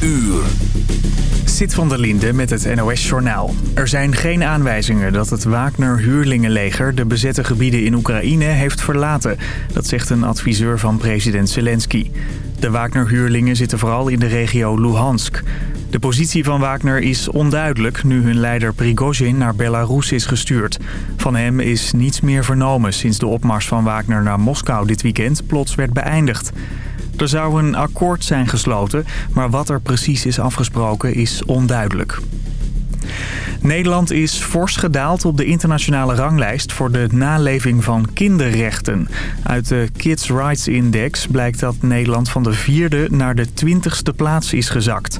uur. Zit van der Linde met het NOS-journaal. Er zijn geen aanwijzingen dat het Wagner-huurlingenleger de bezette gebieden in Oekraïne heeft verlaten. Dat zegt een adviseur van president Zelensky. De Wagner-huurlingen zitten vooral in de regio Luhansk. De positie van Wagner is onduidelijk nu hun leider Prigozhin naar Belarus is gestuurd. Van hem is niets meer vernomen sinds de opmars van Wagner naar Moskou dit weekend plots werd beëindigd. Er zou een akkoord zijn gesloten, maar wat er precies is afgesproken is onduidelijk. Nederland is fors gedaald op de internationale ranglijst voor de naleving van kinderrechten. Uit de Kids Rights Index blijkt dat Nederland van de vierde naar de twintigste plaats is gezakt.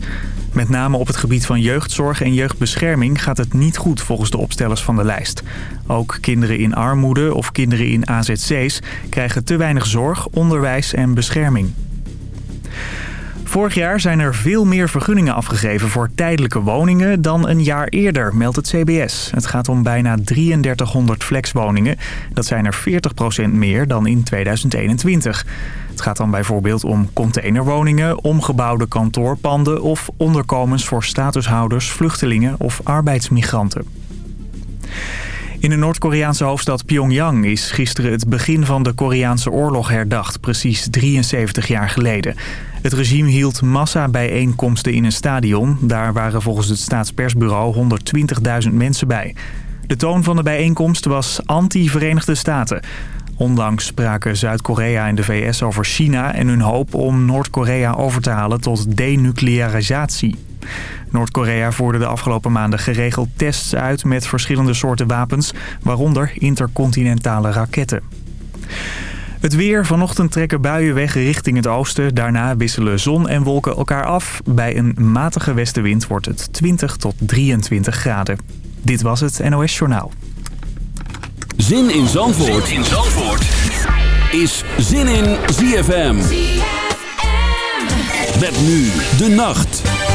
Met name op het gebied van jeugdzorg en jeugdbescherming gaat het niet goed volgens de opstellers van de lijst. Ook kinderen in armoede of kinderen in AZC's krijgen te weinig zorg, onderwijs en bescherming. Vorig jaar zijn er veel meer vergunningen afgegeven voor tijdelijke woningen dan een jaar eerder, meldt het CBS. Het gaat om bijna 3300 flexwoningen. Dat zijn er 40% meer dan in 2021. Het gaat dan bijvoorbeeld om containerwoningen, omgebouwde kantoorpanden of onderkomens voor statushouders, vluchtelingen of arbeidsmigranten. In de Noord-Koreaanse hoofdstad Pyongyang is gisteren het begin van de Koreaanse oorlog herdacht, precies 73 jaar geleden. Het regime hield massa-bijeenkomsten in een stadion. Daar waren volgens het staatspersbureau 120.000 mensen bij. De toon van de bijeenkomst was anti-Verenigde Staten. Onlangs spraken Zuid-Korea en de VS over China en hun hoop om Noord-Korea over te halen tot denuclearisatie. Noord-Korea voerde de afgelopen maanden geregeld tests uit met verschillende soorten wapens, waaronder intercontinentale raketten. Het weer. Vanochtend trekken buien weg richting het oosten. Daarna wisselen zon en wolken elkaar af. Bij een matige westenwind wordt het 20 tot 23 graden. Dit was het NOS Journaal. Zin in Zandvoort, zin in Zandvoort. is Zin in ZFM. ZFM. Met nu de nacht.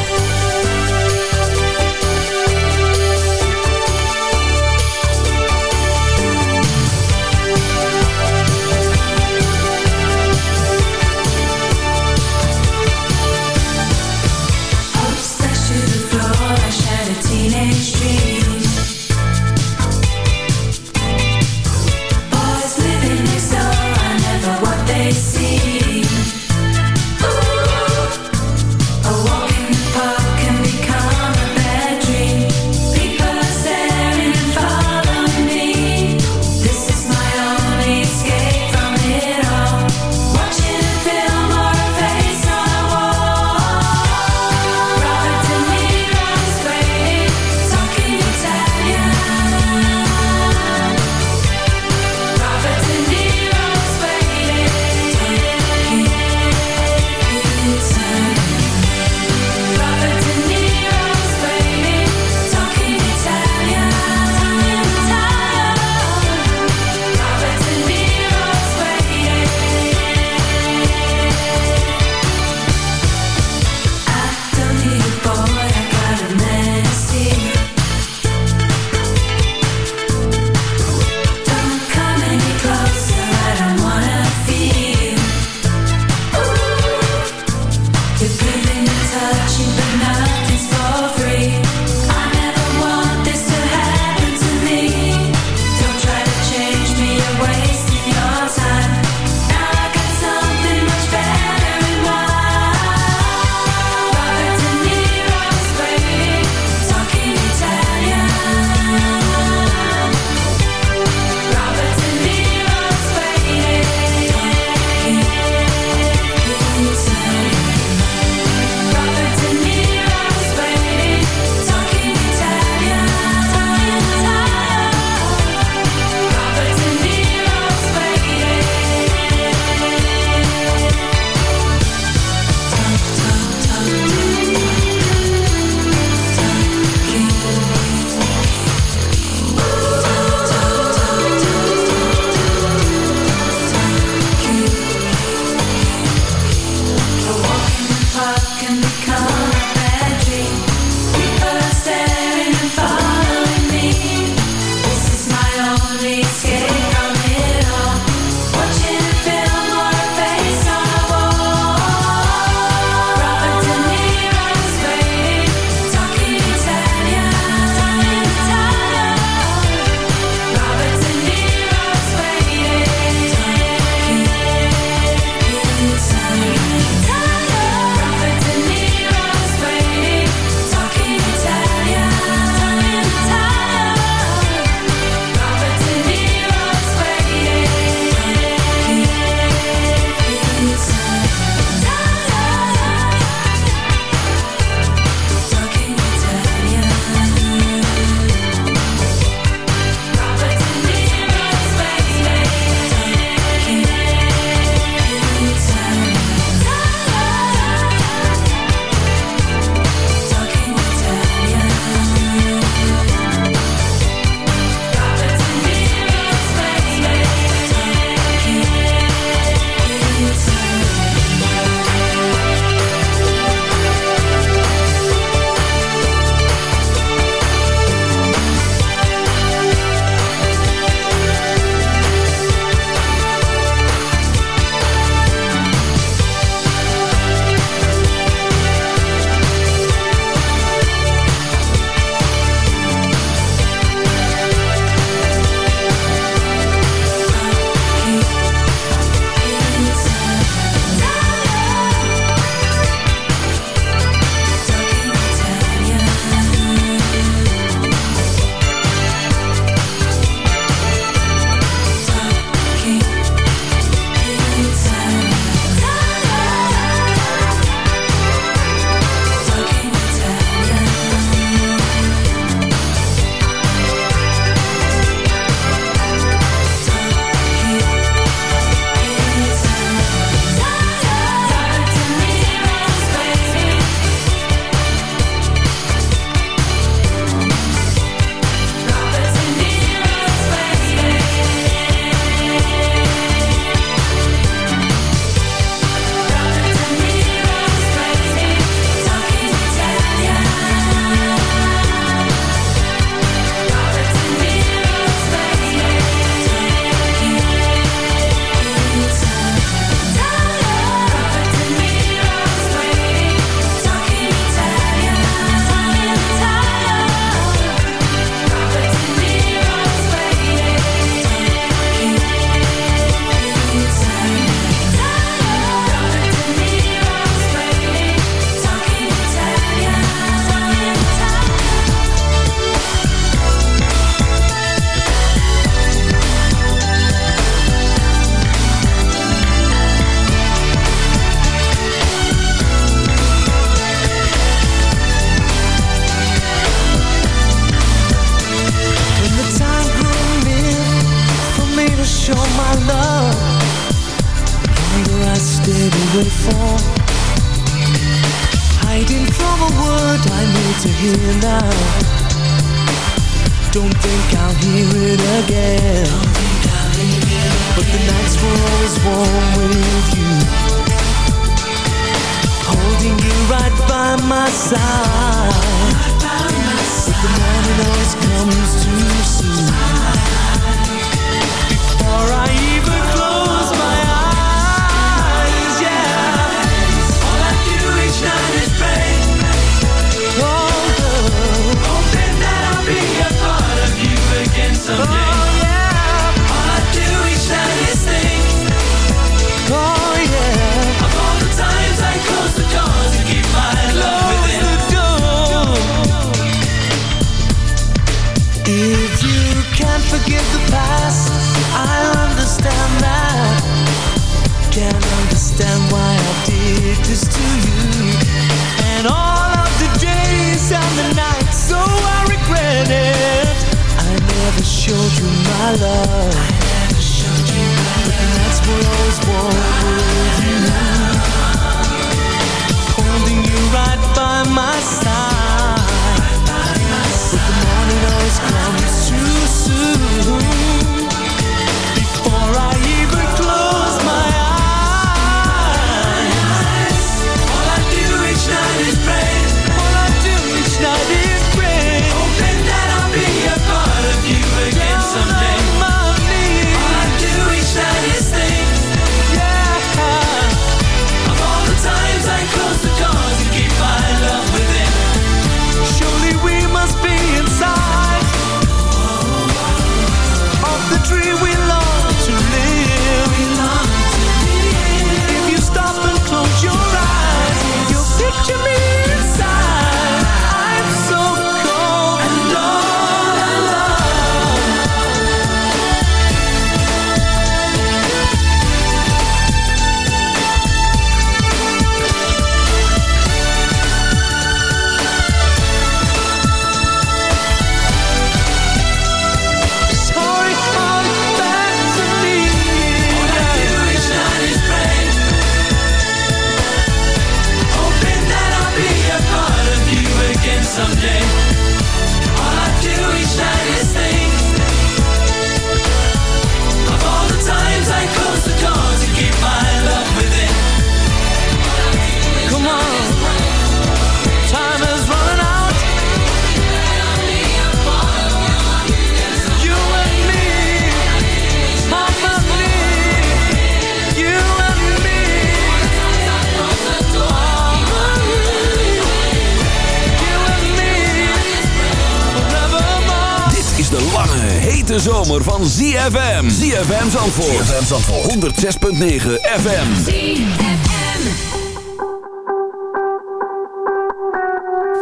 hete zomer van ZFM. ZFM Zandvoort. ZFM Zandvoort. 106.9 FM. ZFM.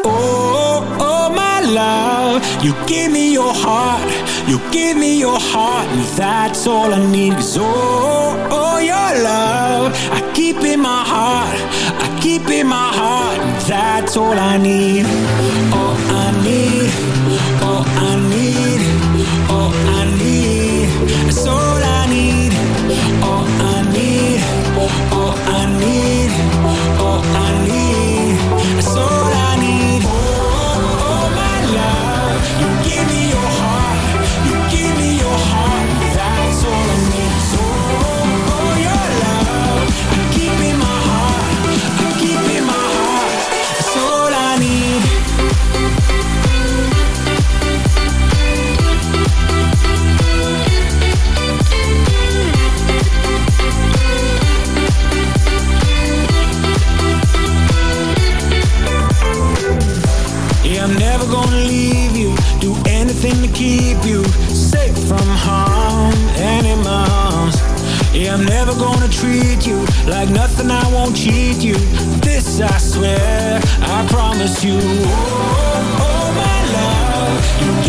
Oh, my love. You give me your heart. You give me your heart. That's all I need. Cause oh, oh your love. I keep in my heart. I keep in my heart. That's all I need. Oh, I'm never gonna treat you like nothing. I won't cheat you. This I swear, I promise you. Oh, oh, oh my love, you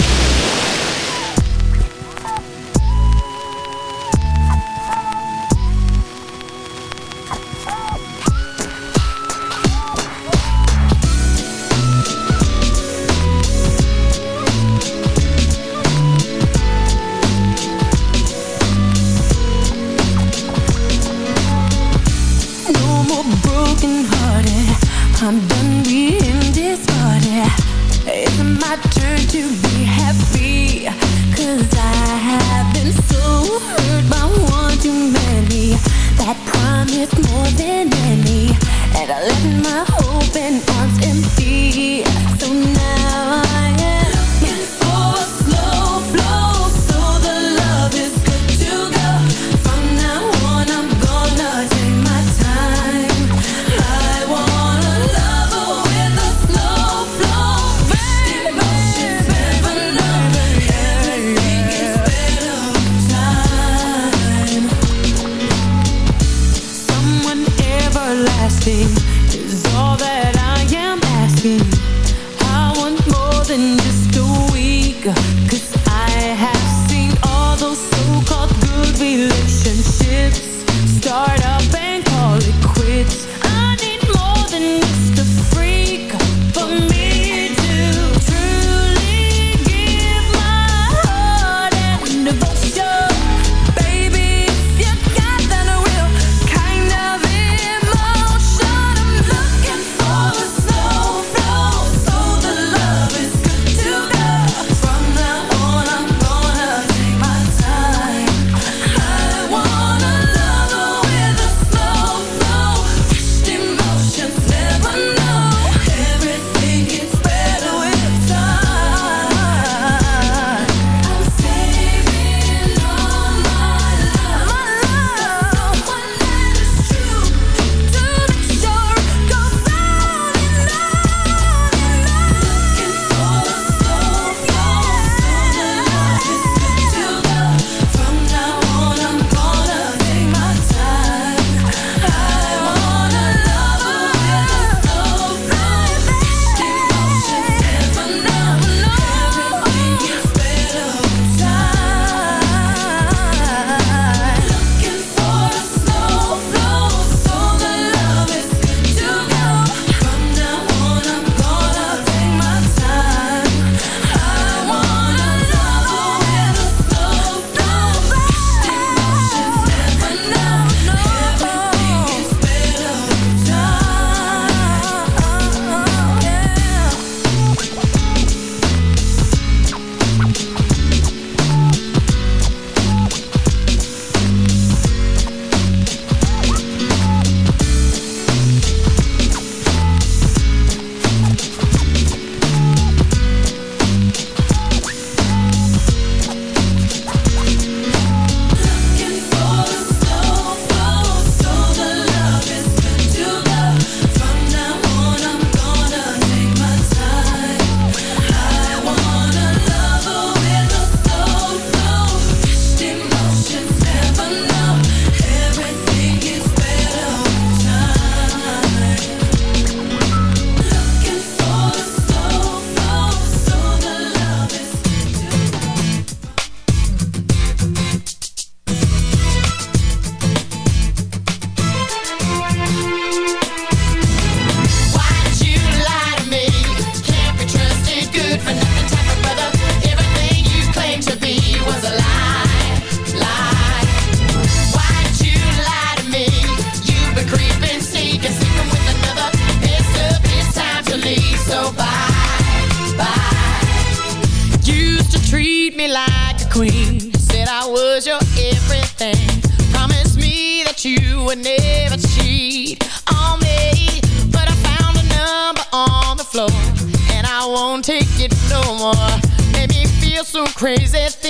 crazy.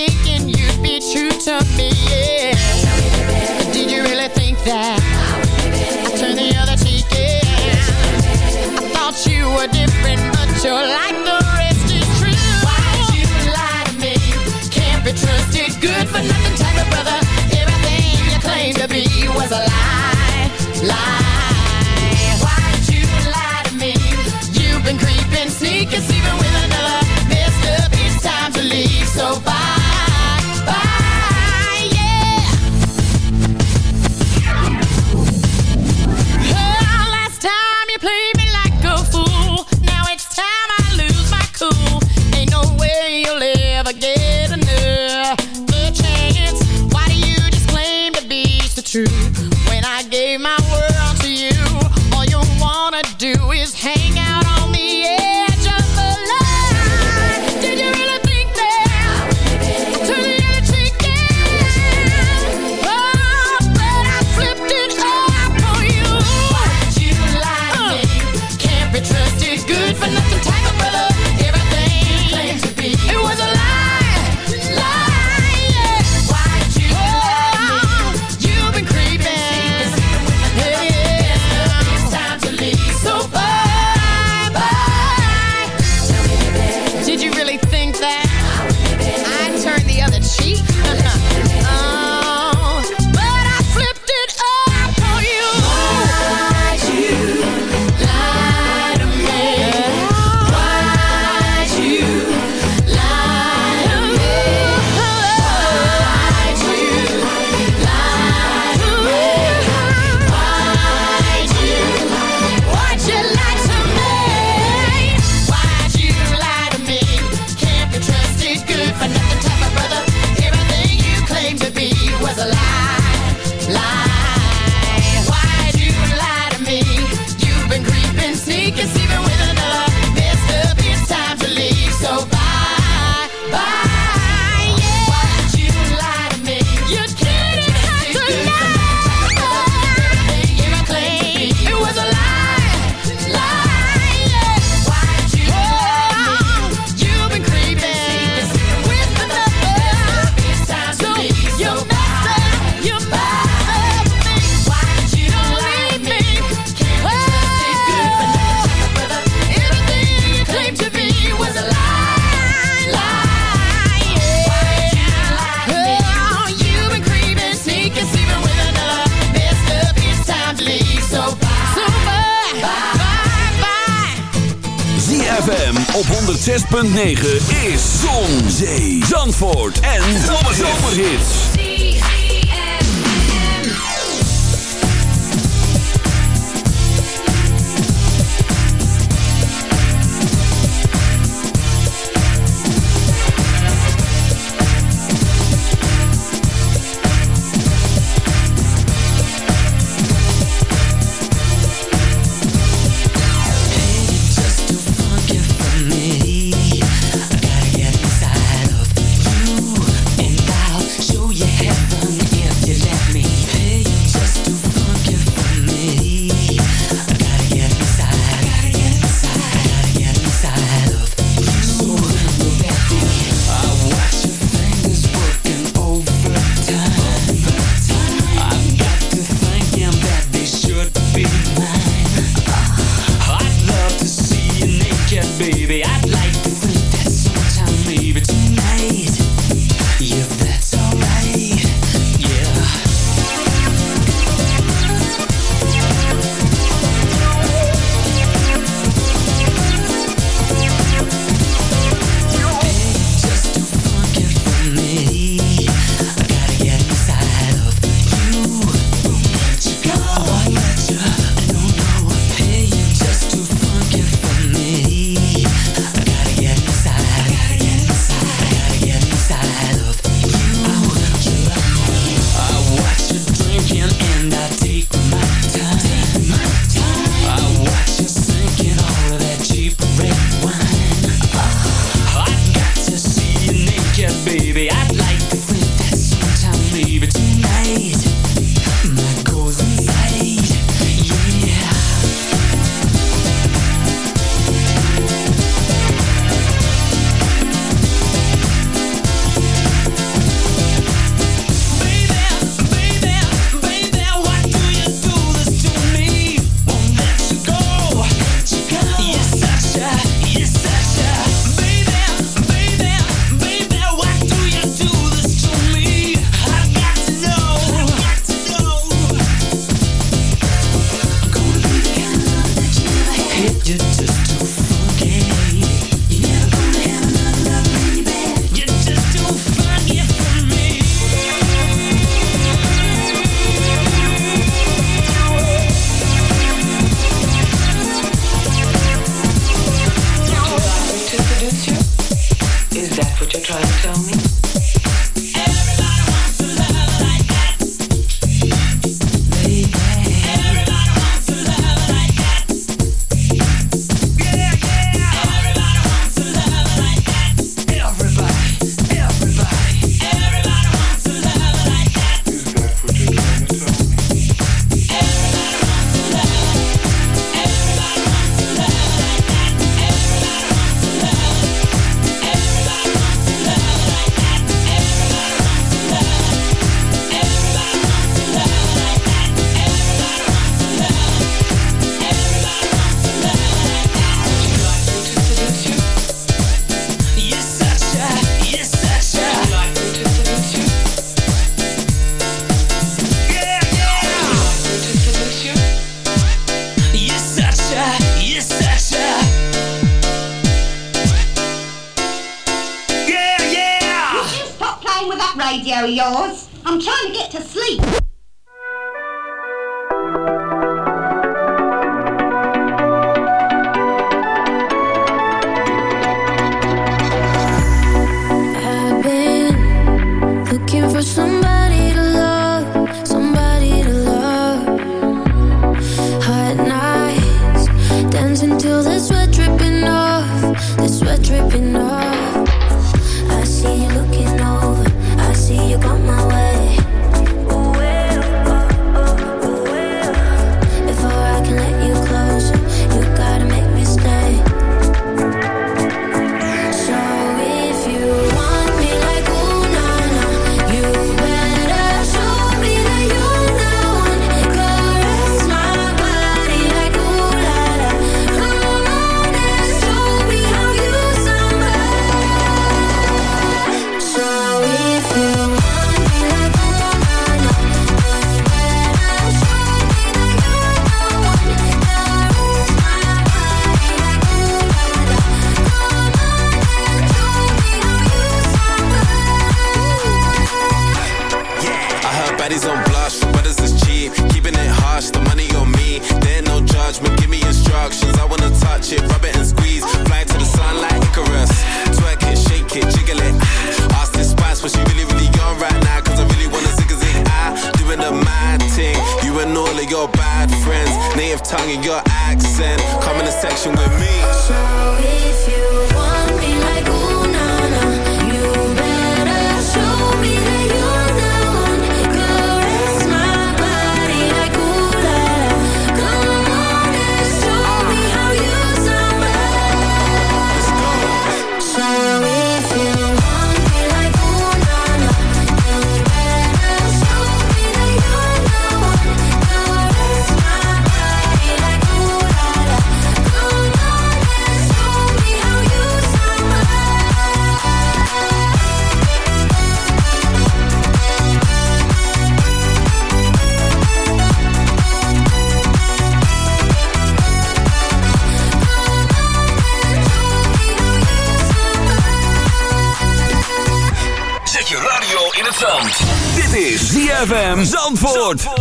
Zandvoort.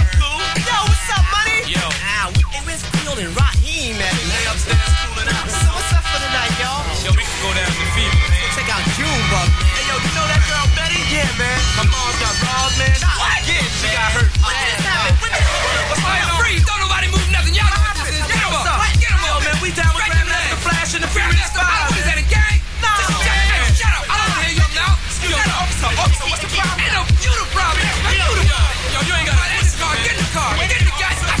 Ah, we, hey, where's Field and Raheem at, man? They upstairs cooling out. So what's up for the night, y'all? Yo, we can go down to Fever, man. Check out Junebug. Hey, yo, you know that girl Betty? Yeah, man. My mom's got balls, man. What? Yeah, she got hurt. What just happened? What the- What's going on? Freeze! Don't nobody move nothing. Y'all know what this is. Get What's up. up? Get Yo, up. man, we down with Grandmaster there. Flash and the Furious? Five. What is that, a gang? No, Just shut man. up. Shut up. I don't wanna hear you now. Excuse me, up. officer, officer, what's the problem? Ain't no you the problem. You the problem. Yo, you ain't got to get in the car. Get in the car. Get in the gas.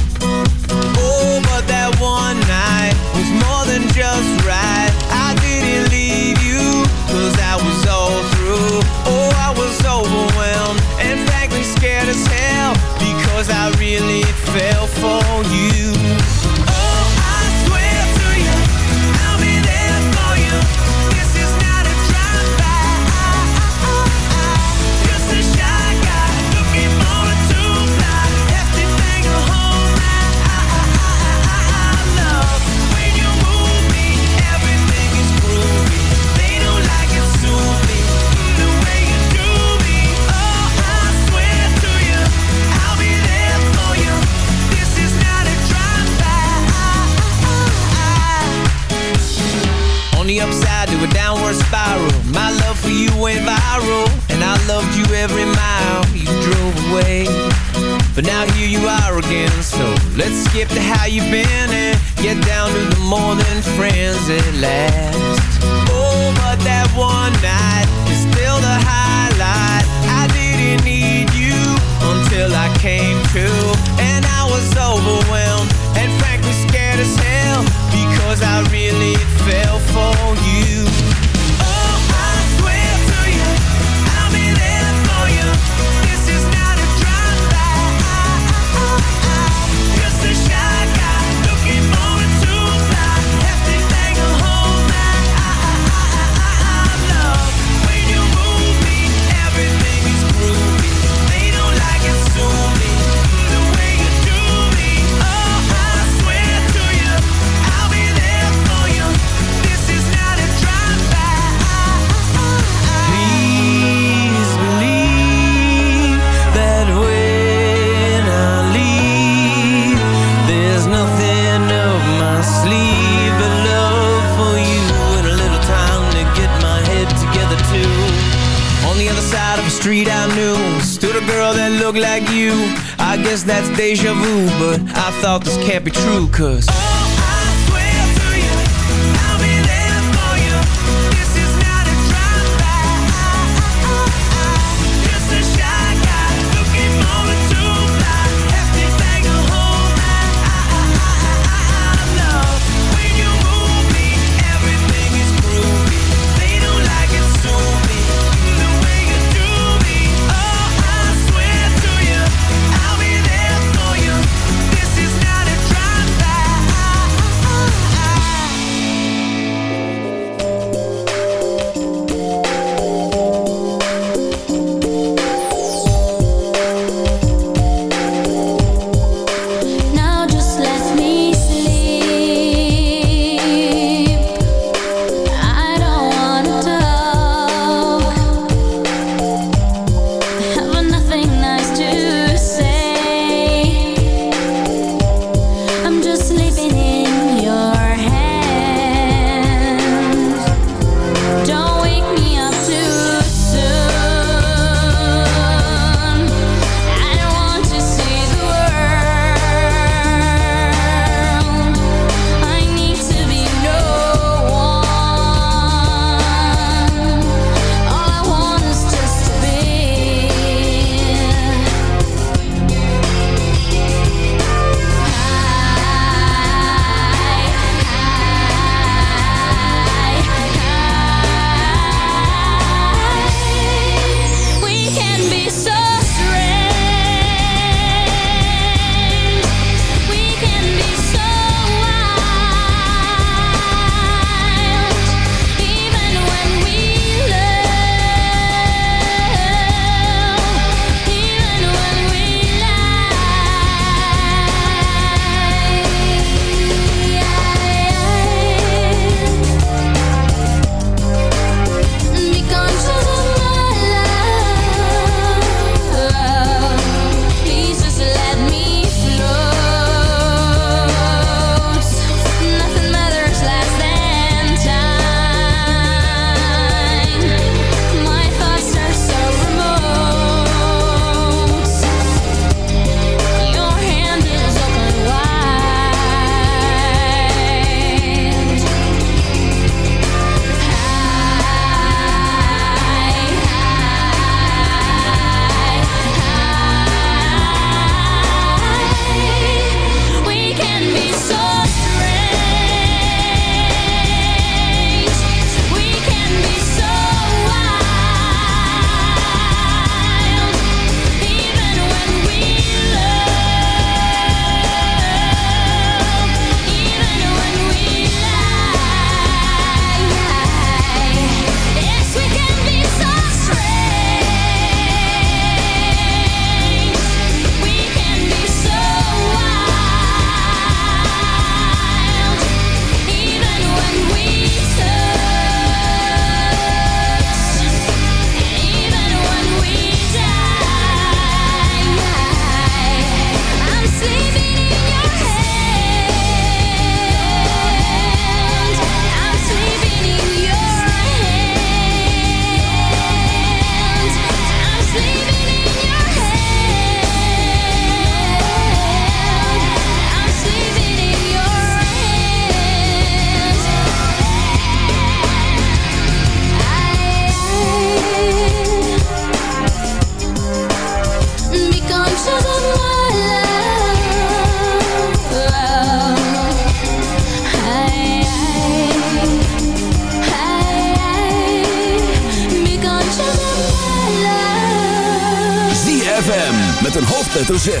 hoofdletter Z.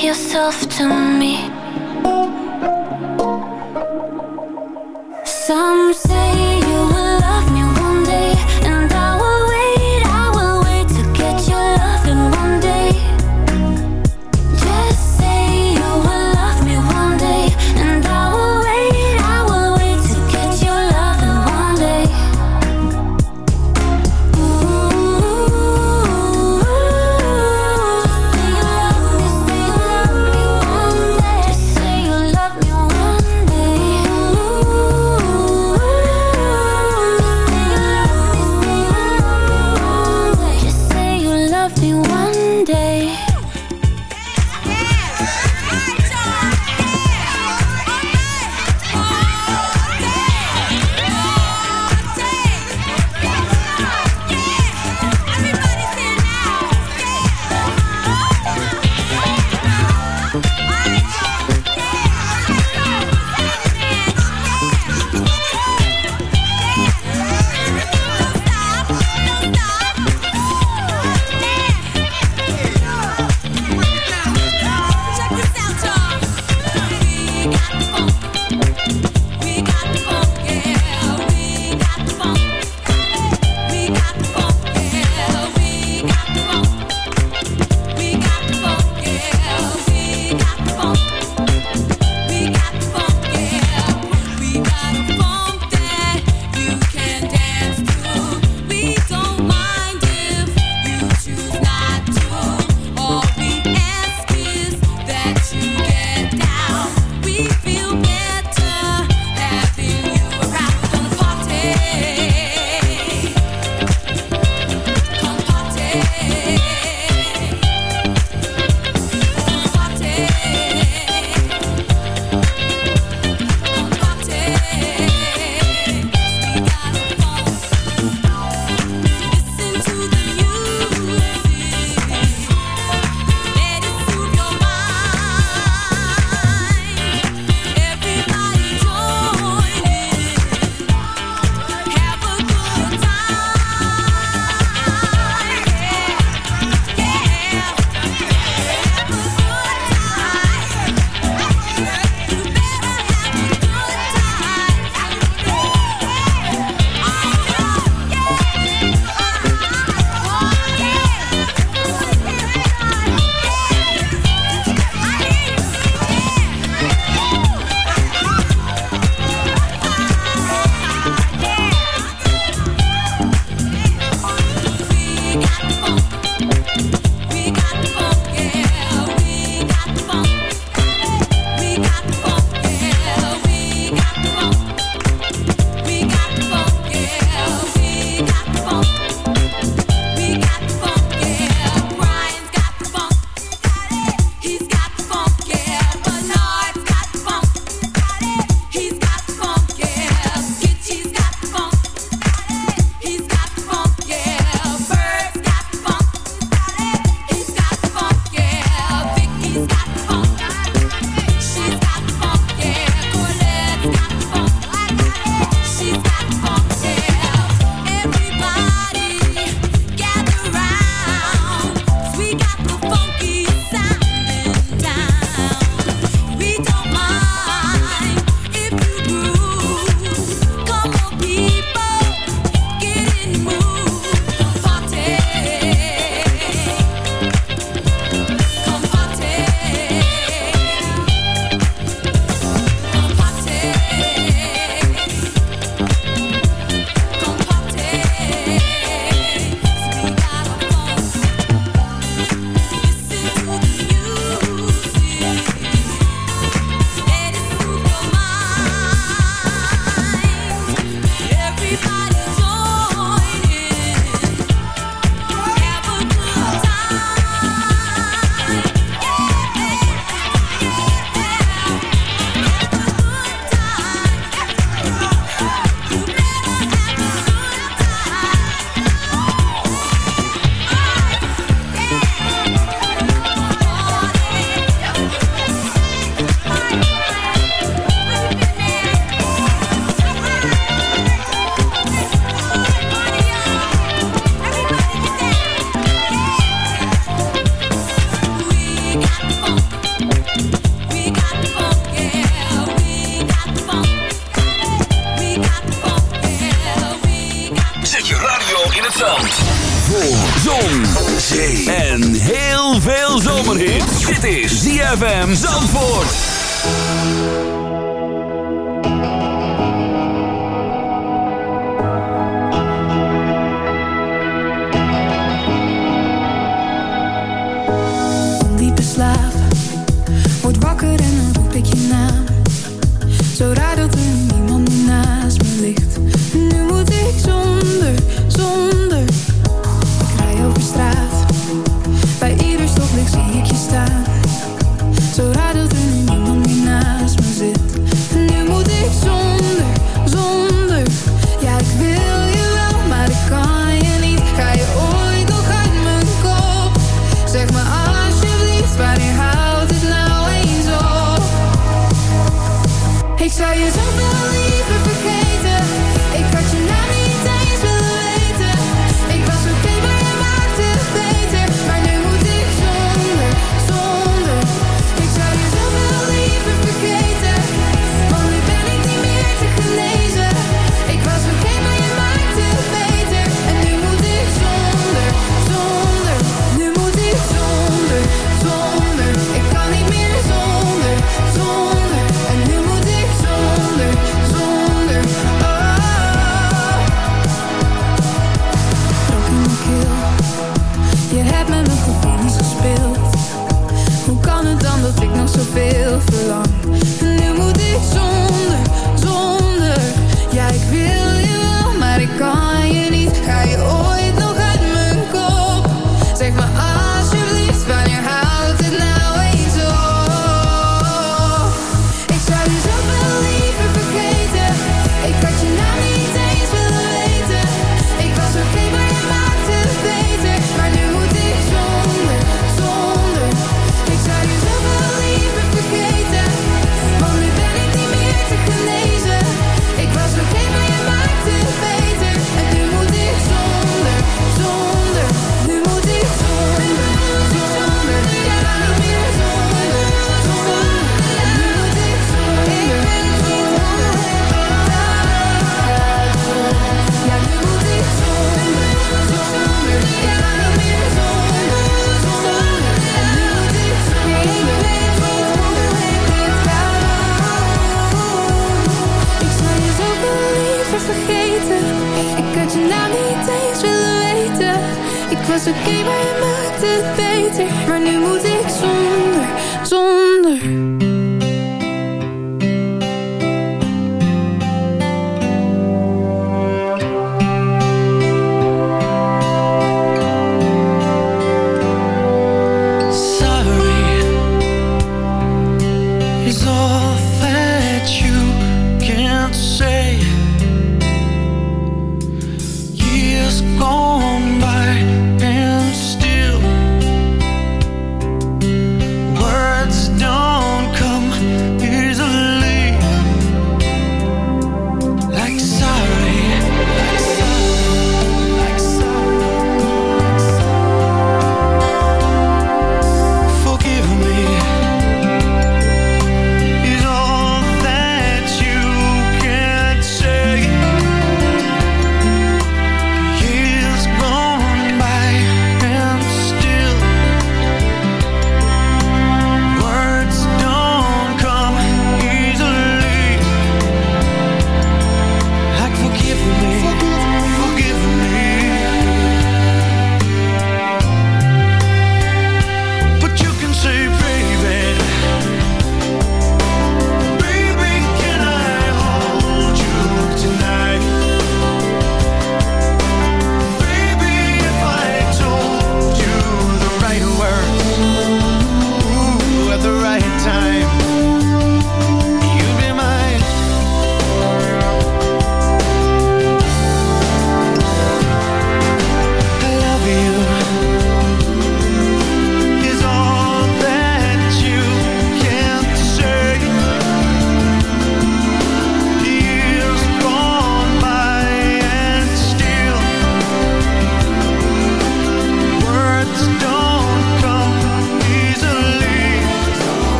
yourself to me.